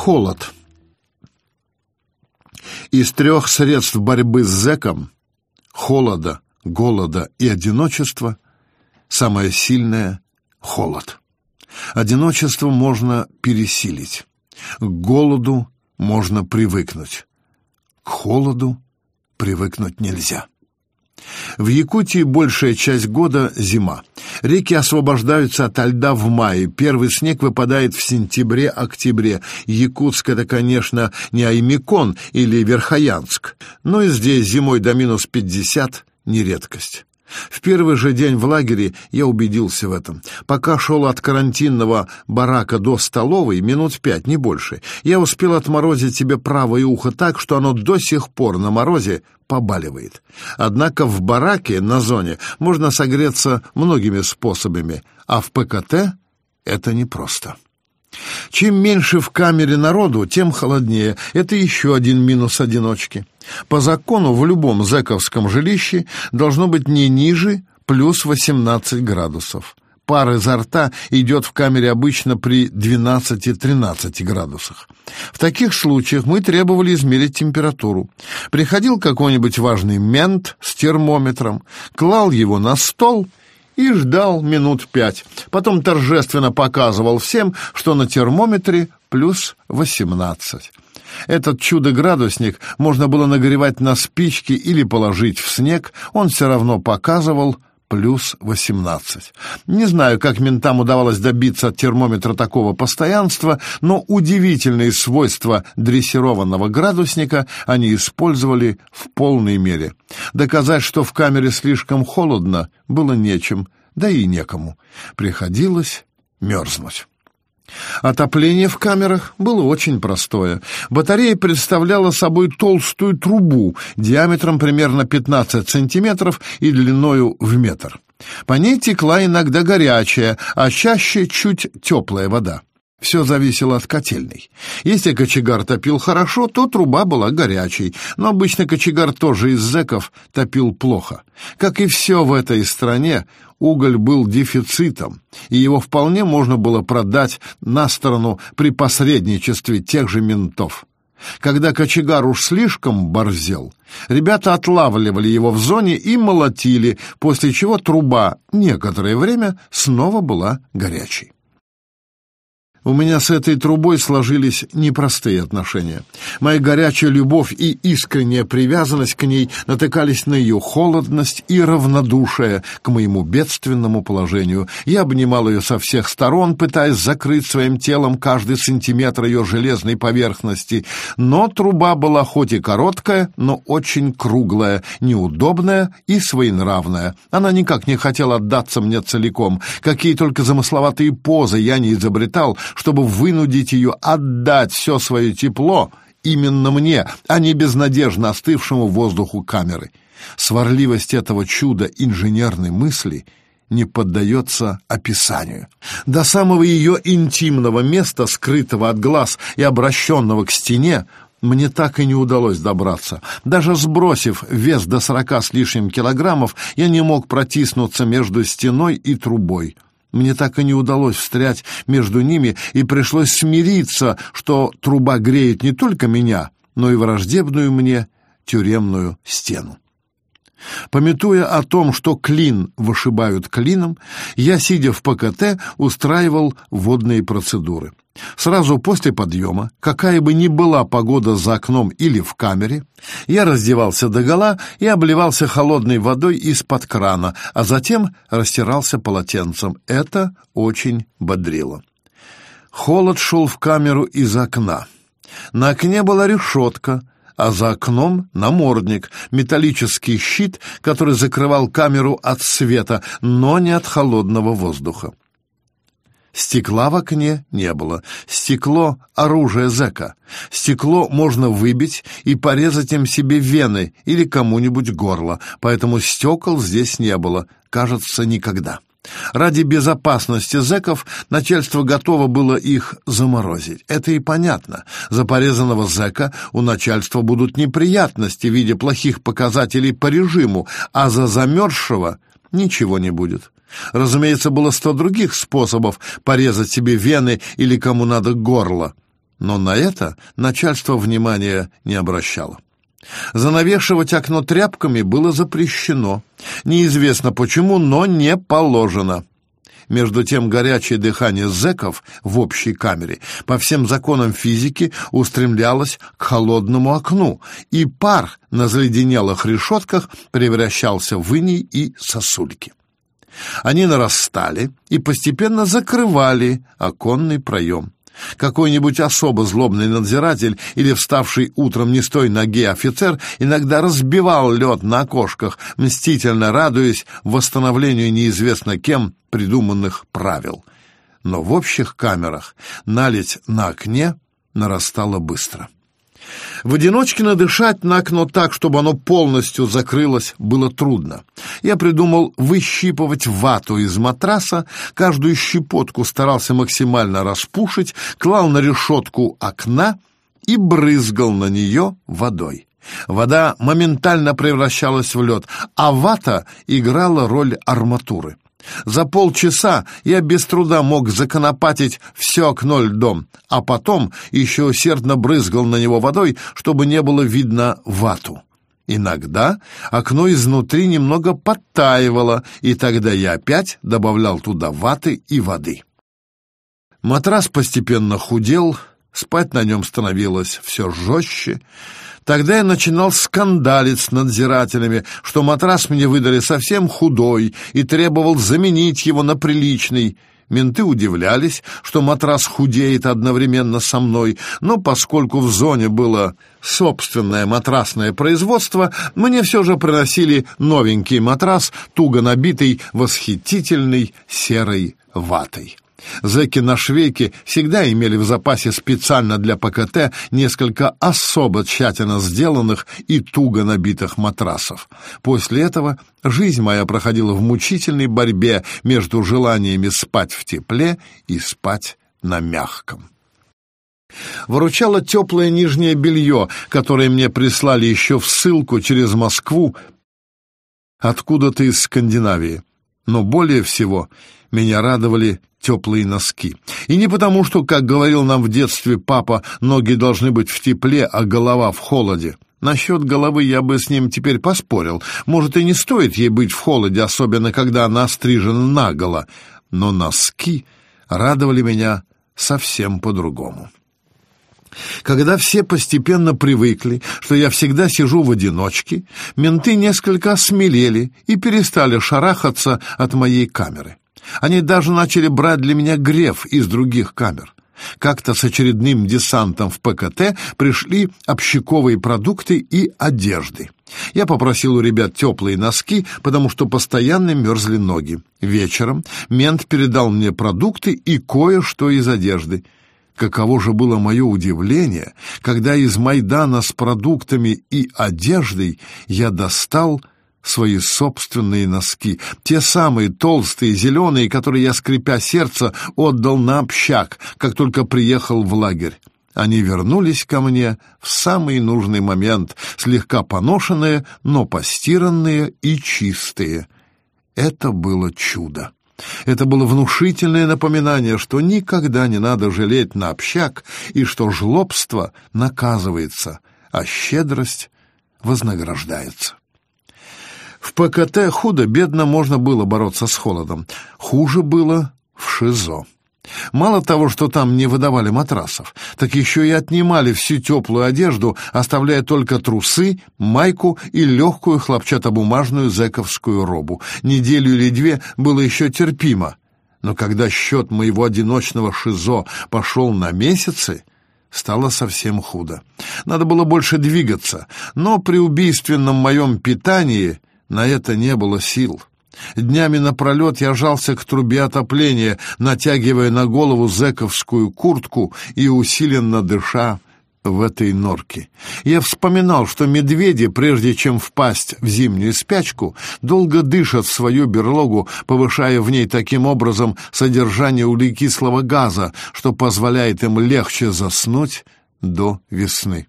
Холод. Из трех средств борьбы с зэком — холода, голода и одиночества — самое сильное — холод. Одиночество можно пересилить. К голоду можно привыкнуть. К холоду привыкнуть нельзя. В Якутии большая часть года зима. Реки освобождаются от льда в мае. Первый снег выпадает в сентябре-октябре. Якутск — это, конечно, не Аймекон или Верхоянск. Но и здесь зимой до минус пятьдесят — не редкость. В первый же день в лагере я убедился в этом. Пока шел от карантинного барака до столовой, минут пять, не больше, я успел отморозить себе правое ухо так, что оно до сих пор на морозе побаливает. Однако в бараке на зоне можно согреться многими способами, а в ПКТ это непросто. Чем меньше в камере народу, тем холоднее. Это еще один минус одиночки. По закону в любом зэковском жилище должно быть не ниже плюс 18 градусов. Пар изо рта идет в камере обычно при 12-13 градусах. В таких случаях мы требовали измерить температуру. Приходил какой-нибудь важный мент с термометром, клал его на стол — и ждал минут пять. Потом торжественно показывал всем, что на термометре плюс восемнадцать. Этот чудо-градусник можно было нагревать на спички или положить в снег, он все равно показывал плюс 18. Не знаю, как ментам удавалось добиться от термометра такого постоянства, но удивительные свойства дрессированного градусника они использовали в полной мере. Доказать, что в камере слишком холодно, было нечем, да и некому. Приходилось мерзнуть. Отопление в камерах было очень простое. Батарея представляла собой толстую трубу диаметром примерно 15 сантиметров и длиною в метр. По ней текла иногда горячая, а чаще чуть теплая вода. Все зависело от котельной. Если кочегар топил хорошо, то труба была горячей, но обычно кочегар тоже из зэков топил плохо. Как и все в этой стране, уголь был дефицитом, и его вполне можно было продать на сторону при посредничестве тех же ментов. Когда кочегар уж слишком борзел, ребята отлавливали его в зоне и молотили, после чего труба некоторое время снова была горячей. У меня с этой трубой сложились непростые отношения. Моя горячая любовь и искренняя привязанность к ней натыкались на ее холодность и равнодушие к моему бедственному положению. Я обнимал ее со всех сторон, пытаясь закрыть своим телом каждый сантиметр ее железной поверхности. Но труба была хоть и короткая, но очень круглая, неудобная и своенравная. Она никак не хотела отдаться мне целиком. Какие только замысловатые позы я не изобретал — чтобы вынудить ее отдать все свое тепло именно мне, а не безнадежно остывшему воздуху камеры. Сварливость этого чуда инженерной мысли не поддается описанию. До самого ее интимного места, скрытого от глаз и обращенного к стене, мне так и не удалось добраться. Даже сбросив вес до сорока с лишним килограммов, я не мог протиснуться между стеной и трубой. Мне так и не удалось встрять между ними, и пришлось смириться, что труба греет не только меня, но и враждебную мне тюремную стену. Пометуя о том, что клин вышибают клином, я, сидя в ПКТ, устраивал водные процедуры. Сразу после подъема, какая бы ни была погода за окном или в камере, я раздевался догола и обливался холодной водой из-под крана, а затем растирался полотенцем. Это очень бодрило. Холод шел в камеру из окна. На окне была решетка, а за окном намордник, металлический щит, который закрывал камеру от света, но не от холодного воздуха. Стекла в окне не было. Стекло — оружие зэка. Стекло можно выбить и порезать им себе вены или кому-нибудь горло, поэтому стекол здесь не было, кажется, никогда. Ради безопасности зэков начальство готово было их заморозить. Это и понятно. За порезанного зэка у начальства будут неприятности в виде плохих показателей по режиму, а за замерзшего ничего не будет. Разумеется, было сто других способов порезать себе вены или кому надо горло. но на это начальство внимания не обращало. Занавешивать окно тряпками было запрещено. Неизвестно почему, но не положено. Между тем горячее дыхание зэков в общей камере по всем законам физики устремлялось к холодному окну, и пар на заледенелых решетках превращался в иней и сосульки. Они нарастали и постепенно закрывали оконный проем. Какой-нибудь особо злобный надзиратель или вставший утром не с той ноги офицер иногда разбивал лед на окошках, мстительно радуясь восстановлению неизвестно кем придуманных правил. Но в общих камерах налить на окне нарастало быстро. В одиночке надышать на окно так, чтобы оно полностью закрылось, было трудно. Я придумал выщипывать вату из матраса, каждую щепотку старался максимально распушить, клал на решетку окна и брызгал на нее водой. Вода моментально превращалась в лед, а вата играла роль арматуры. За полчаса я без труда мог законопатить все окно льдом, а потом еще усердно брызгал на него водой, чтобы не было видно вату. Иногда окно изнутри немного подтаивало, и тогда я опять добавлял туда ваты и воды. Матрас постепенно худел, спать на нем становилось все жестче, Тогда я начинал скандалить с надзирателями, что матрас мне выдали совсем худой и требовал заменить его на приличный. Менты удивлялись, что матрас худеет одновременно со мной, но поскольку в зоне было собственное матрасное производство, мне все же приносили новенький матрас, туго набитый восхитительной серой ватой. Зэки на швейке всегда имели в запасе специально для ПКТ несколько особо тщательно сделанных и туго набитых матрасов. После этого жизнь моя проходила в мучительной борьбе между желаниями спать в тепле и спать на мягком. Выручало теплое нижнее белье, которое мне прислали еще в ссылку через Москву откуда-то из Скандинавии. Но более всего меня радовали теплые носки. И не потому, что, как говорил нам в детстве папа, ноги должны быть в тепле, а голова в холоде. Насчет головы я бы с ним теперь поспорил. Может, и не стоит ей быть в холоде, особенно когда она стрижена наголо. Но носки радовали меня совсем по-другому. Когда все постепенно привыкли, что я всегда сижу в одиночке, менты несколько осмелели и перестали шарахаться от моей камеры. Они даже начали брать для меня греф из других камер. Как-то с очередным десантом в ПКТ пришли общаковые продукты и одежды. Я попросил у ребят теплые носки, потому что постоянно мерзли ноги. Вечером мент передал мне продукты и кое-что из одежды. Каково же было мое удивление, когда из Майдана с продуктами и одеждой я достал свои собственные носки, те самые толстые, зеленые, которые я, скрипя сердце, отдал на общак, как только приехал в лагерь. Они вернулись ко мне в самый нужный момент, слегка поношенные, но постиранные и чистые. Это было чудо. Это было внушительное напоминание, что никогда не надо жалеть на общак и что жлобство наказывается, а щедрость вознаграждается. В ПКТ худо-бедно можно было бороться с холодом. Хуже было в ШИЗО. Мало того, что там не выдавали матрасов, так еще и отнимали всю теплую одежду, оставляя только трусы, майку и легкую хлопчатобумажную зэковскую робу. Неделю или две было еще терпимо. Но когда счет моего одиночного ШИЗО пошел на месяцы, стало совсем худо. Надо было больше двигаться, но при убийственном моем питании на это не было сил. Днями напролет я жался к трубе отопления, натягивая на голову зэковскую куртку и усиленно дыша в этой норке. Я вспоминал, что медведи, прежде чем впасть в зимнюю спячку, долго дышат в свою берлогу, повышая в ней таким образом содержание углекислого газа, что позволяет им легче заснуть до весны.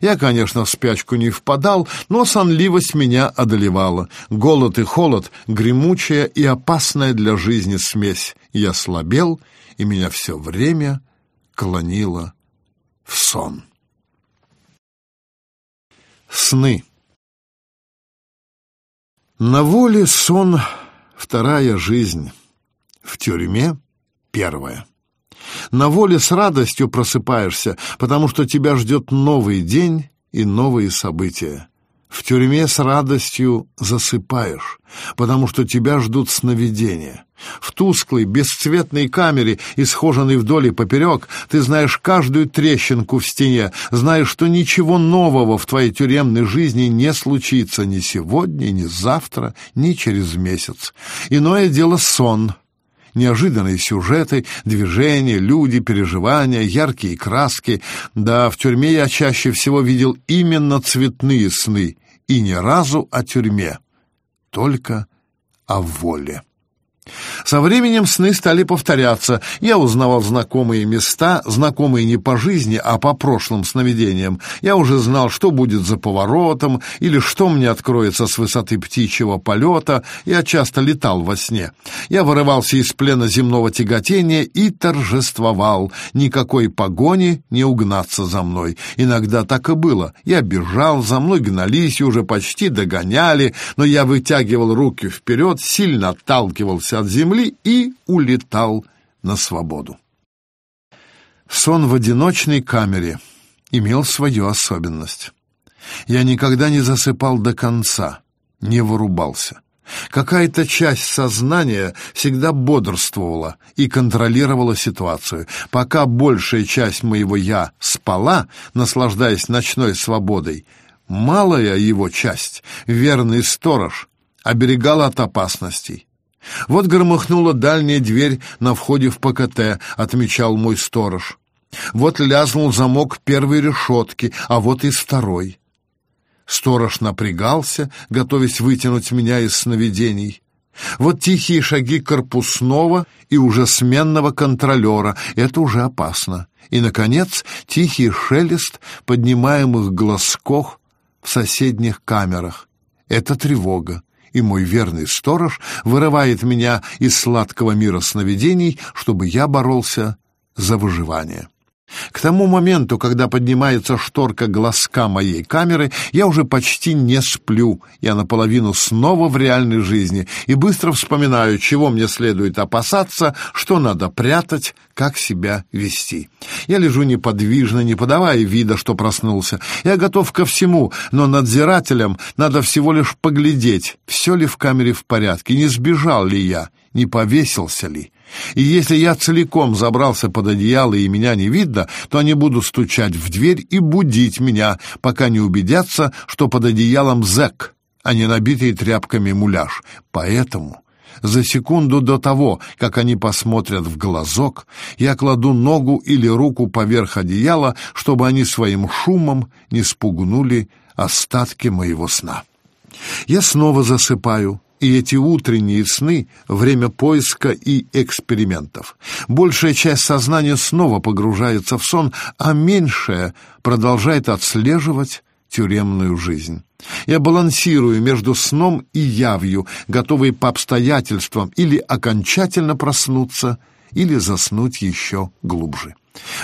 Я, конечно, в спячку не впадал, но сонливость меня одолевала. Голод и холод — гремучая и опасная для жизни смесь. Я слабел, и меня все время клонило сон. Сны. На воле сон — вторая жизнь, в тюрьме — первая. На воле с радостью просыпаешься, потому что тебя ждет новый день и новые события. В тюрьме с радостью засыпаешь, потому что тебя ждут сновидения. В тусклой, бесцветной камере, исхоженной вдоль и поперек, ты знаешь каждую трещинку в стене, знаешь, что ничего нового в твоей тюремной жизни не случится ни сегодня, ни завтра, ни через месяц. Иное дело сон — неожиданные сюжеты, движения, люди, переживания, яркие краски. Да, в тюрьме я чаще всего видел именно цветные сны, и ни разу о тюрьме, только о воле. Со временем сны стали повторяться. Я узнавал знакомые места, знакомые не по жизни, а по прошлым сновидениям. Я уже знал, что будет за поворотом или что мне откроется с высоты птичьего полета. Я часто летал во сне. Я вырывался из плена земного тяготения и торжествовал. Никакой погони не угнаться за мной. Иногда так и было. Я бежал, за мной гнались и уже почти догоняли, но я вытягивал руки вперед, сильно отталкивался от земли и улетал на свободу. Сон в одиночной камере имел свою особенность. Я никогда не засыпал до конца, не вырубался. Какая-то часть сознания всегда бодрствовала и контролировала ситуацию. Пока большая часть моего «я» спала, наслаждаясь ночной свободой, малая его часть, верный сторож, оберегала от опасностей. Вот громыхнула дальняя дверь на входе в ПКТ, отмечал мой сторож. Вот лязнул замок первой решетки, а вот и второй. Сторож напрягался, готовясь вытянуть меня из сновидений. Вот тихие шаги корпусного и уже сменного контролера. Это уже опасно. И, наконец, тихий шелест поднимаемых глазков в соседних камерах. Это тревога и мой верный сторож вырывает меня из сладкого мира сновидений, чтобы я боролся за выживание. К тому моменту, когда поднимается шторка глазка моей камеры, я уже почти не сплю. Я наполовину снова в реальной жизни и быстро вспоминаю, чего мне следует опасаться, что надо прятать, как себя вести. Я лежу неподвижно, не подавая вида, что проснулся. Я готов ко всему, но надзирателям надо всего лишь поглядеть, все ли в камере в порядке, не сбежал ли я, не повесился ли. И если я целиком забрался под одеяло и меня не видно, то они будут стучать в дверь и будить меня, пока не убедятся, что под одеялом зэк, а не набитый тряпками муляж. Поэтому за секунду до того, как они посмотрят в глазок, я кладу ногу или руку поверх одеяла, чтобы они своим шумом не спугнули остатки моего сна. Я снова засыпаю, и эти утренние сны — время поиска и экспериментов. Большая часть сознания снова погружается в сон, а меньшая продолжает отслеживать тюремную жизнь. Я балансирую между сном и явью, готовый по обстоятельствам или окончательно проснуться, или заснуть еще глубже.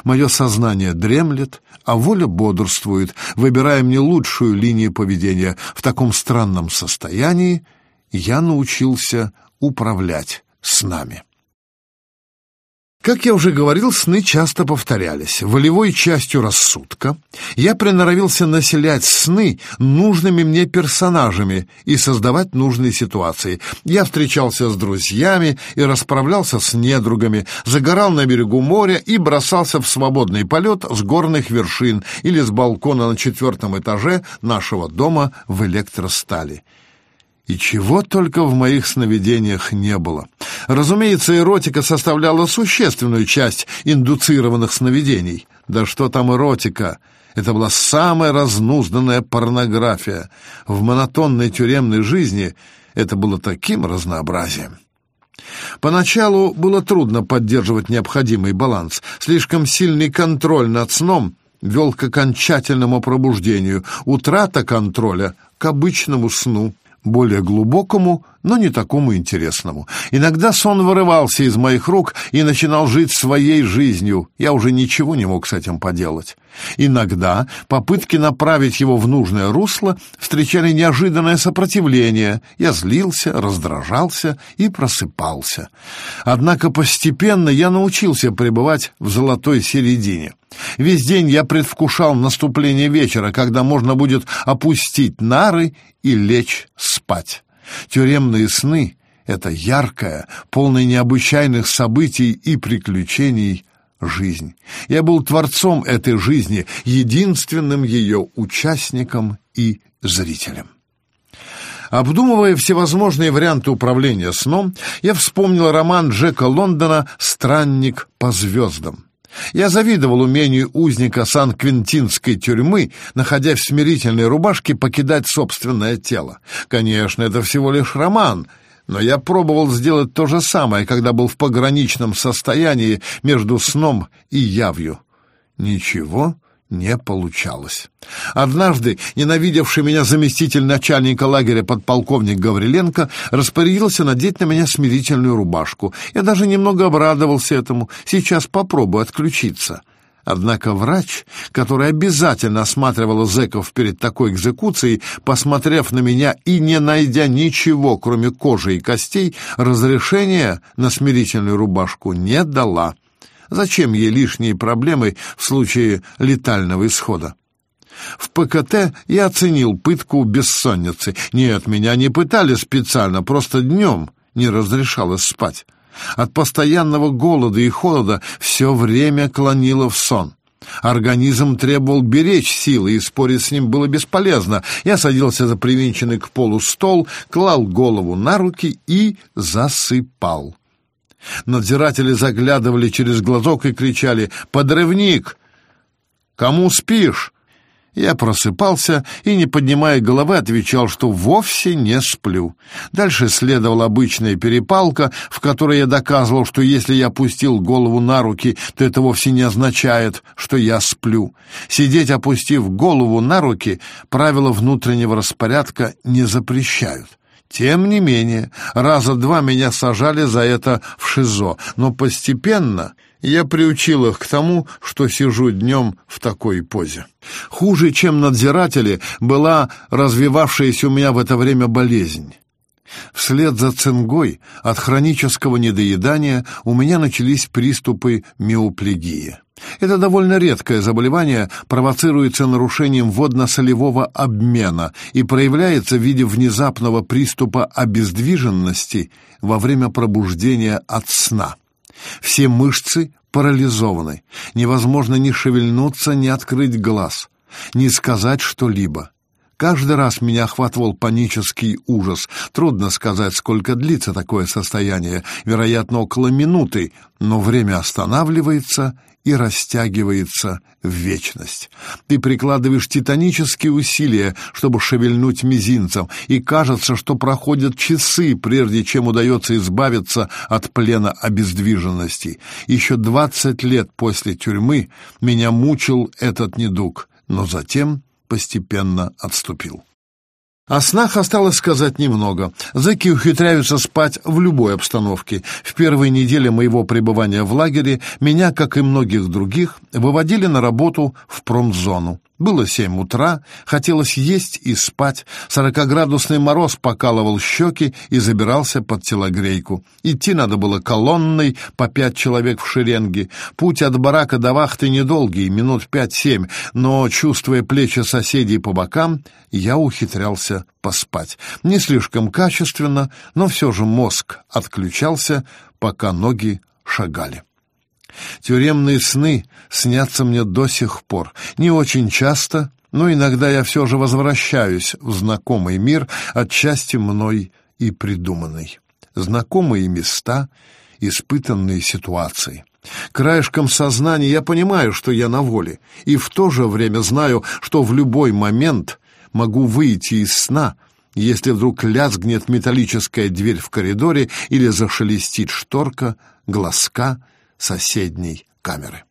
Мое сознание дремлет, а воля бодрствует, выбирая мне лучшую линию поведения. В таком странном состоянии я научился управлять снами. Как я уже говорил, сны часто повторялись. Волевой частью рассудка я приноровился населять сны нужными мне персонажами и создавать нужные ситуации. Я встречался с друзьями и расправлялся с недругами, загорал на берегу моря и бросался в свободный полет с горных вершин или с балкона на четвертом этаже нашего дома в электростали. И чего только в моих сновидениях не было. Разумеется, эротика составляла существенную часть индуцированных сновидений. Да что там эротика? Это была самая разнузданная порнография. В монотонной тюремной жизни это было таким разнообразием. Поначалу было трудно поддерживать необходимый баланс. Слишком сильный контроль над сном вел к окончательному пробуждению, утрата контроля — к обычному сну — более глубокому но не такому интересному. Иногда сон вырывался из моих рук и начинал жить своей жизнью. Я уже ничего не мог с этим поделать. Иногда попытки направить его в нужное русло встречали неожиданное сопротивление. Я злился, раздражался и просыпался. Однако постепенно я научился пребывать в золотой середине. Весь день я предвкушал наступление вечера, когда можно будет опустить нары и лечь спать. Тюремные сны — это яркая, полная необычайных событий и приключений жизнь. Я был творцом этой жизни, единственным ее участником и зрителем. Обдумывая всевозможные варианты управления сном, я вспомнил роман Джека Лондона «Странник по звездам». Я завидовал умению узника Сан-Квинтинской тюрьмы, находясь в смирительной рубашке, покидать собственное тело. Конечно, это всего лишь роман, но я пробовал сделать то же самое, когда был в пограничном состоянии между сном и явью. Ничего не получалось. Однажды ненавидевший меня заместитель начальника лагеря подполковник Гавриленко распорядился надеть на меня смирительную рубашку. Я даже немного обрадовался этому. Сейчас попробую отключиться. Однако врач, который обязательно осматривал зэков перед такой экзекуцией, посмотрев на меня и не найдя ничего, кроме кожи и костей, разрешения на смирительную рубашку не дала. Зачем ей лишние проблемы в случае летального исхода? В ПКТ я оценил пытку бессонницы. Нет, меня не пытали специально, просто днем не разрешалось спать. От постоянного голода и холода все время клонило в сон. Организм требовал беречь силы, и спорить с ним было бесполезно. Я садился за привинченный к полу стол, клал голову на руки и засыпал. Надзиратели заглядывали через глазок и кричали «Подрывник! Кому спишь?» Я просыпался и, не поднимая головы, отвечал, что вовсе не сплю. Дальше следовала обычная перепалка, в которой я доказывал, что если я опустил голову на руки, то это вовсе не означает, что я сплю. Сидеть, опустив голову на руки, правила внутреннего распорядка не запрещают. Тем не менее, раза два меня сажали за это в ШИЗО, но постепенно я приучил их к тому, что сижу днем в такой позе. Хуже, чем надзиратели, была развивавшаяся у меня в это время болезнь. Вслед за цингой от хронического недоедания у меня начались приступы миоплегии. Это довольно редкое заболевание, провоцируется нарушением водно-солевого обмена и проявляется в виде внезапного приступа обездвиженности во время пробуждения от сна. Все мышцы парализованы, невозможно ни шевельнуться, ни открыть глаз, ни сказать что-либо. Каждый раз меня охватывал панический ужас. Трудно сказать, сколько длится такое состояние, вероятно, около минуты, но время останавливается и растягивается в вечность. Ты прикладываешь титанические усилия, чтобы шевельнуть мизинцем, и кажется, что проходят часы, прежде чем удается избавиться от плена обездвиженности. Еще двадцать лет после тюрьмы меня мучил этот недуг, но затем постепенно отступил. О снах осталось сказать немного. Зэки ухитряются спать в любой обстановке. В первые недели моего пребывания в лагере меня, как и многих других, выводили на работу в промзону. Было семь утра, хотелось есть и спать. Сорокоградусный мороз покалывал щеки и забирался под телогрейку. Идти надо было колонной, по пять человек в шеренге. Путь от барака до вахты недолгий, минут пять-семь, но, чувствуя плечи соседей по бокам, я ухитрялся поспать. Не слишком качественно, но все же мозг отключался, пока ноги шагали. Тюремные сны снятся мне до сих пор. Не очень часто, но иногда я все же возвращаюсь в знакомый мир, отчасти мной и придуманный. Знакомые места, испытанные ситуации. Краешком сознания я понимаю, что я на воле, и в то же время знаю, что в любой момент могу выйти из сна, если вдруг лязгнет металлическая дверь в коридоре или зашелестит шторка, глазка — соседней камеры.